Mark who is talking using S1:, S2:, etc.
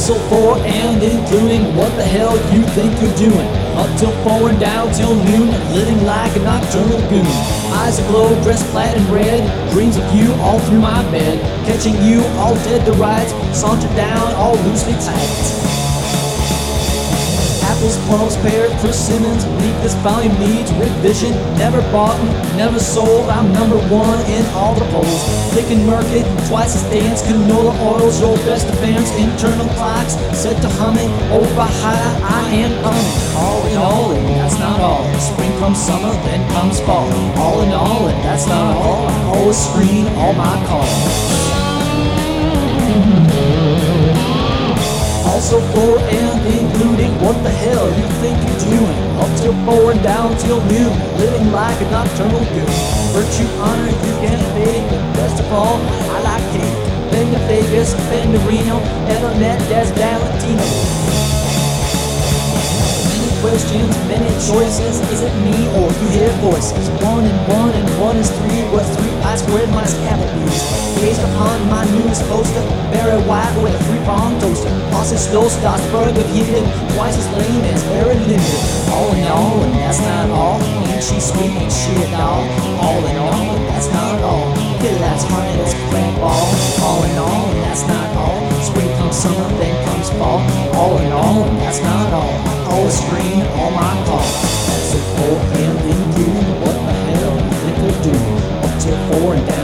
S1: Also for and including what the hell you think you're doing. Up till four and down till noon, living like a nocturnal goon. Eyes aglow, dressed plaid and red, dreams of you all through my bed. Catching you all dead to rights, saunter down all loosely tight. Apples, plums, pears, persimmons. Leave this volume needs revision. Never bought, never sold. I'm number one in all the polls. Thick and murky, twice as dense. Canola oils, your best defense. Internal clocks set to humming. Over high, I am humming. All in all, and that's not all. Spring comes summer, then comes fall. All in all, and that's not all. I always screen all my calls. Also for including what the hell you think you're doing. Up till four and down till noon, living like a nocturnal goon. Virtue, honor, you can't fake. Best of all, I like cake. Been to Vegas, been to Reno, never met Des Valentino. Questions, many choices. Is it me or you hear voices? One and one and one is three. What's three? I squared my Applebee's. Based upon my newest poster, Barry White with a three prong toaster. Austin Snow, Strasburg of Heaton, twice as lame as Barry Lyndon. All in all, and that's not all. Ain't she sweet, ain't she a doll? All in all, and that's not all. Yeah, that's honey, that's plant ball. All in all, and that's not all. Spring comes summer, then comes fall. All in all, and that's not all. I always screen all my. So for and including what the hell they're doing. Up till four and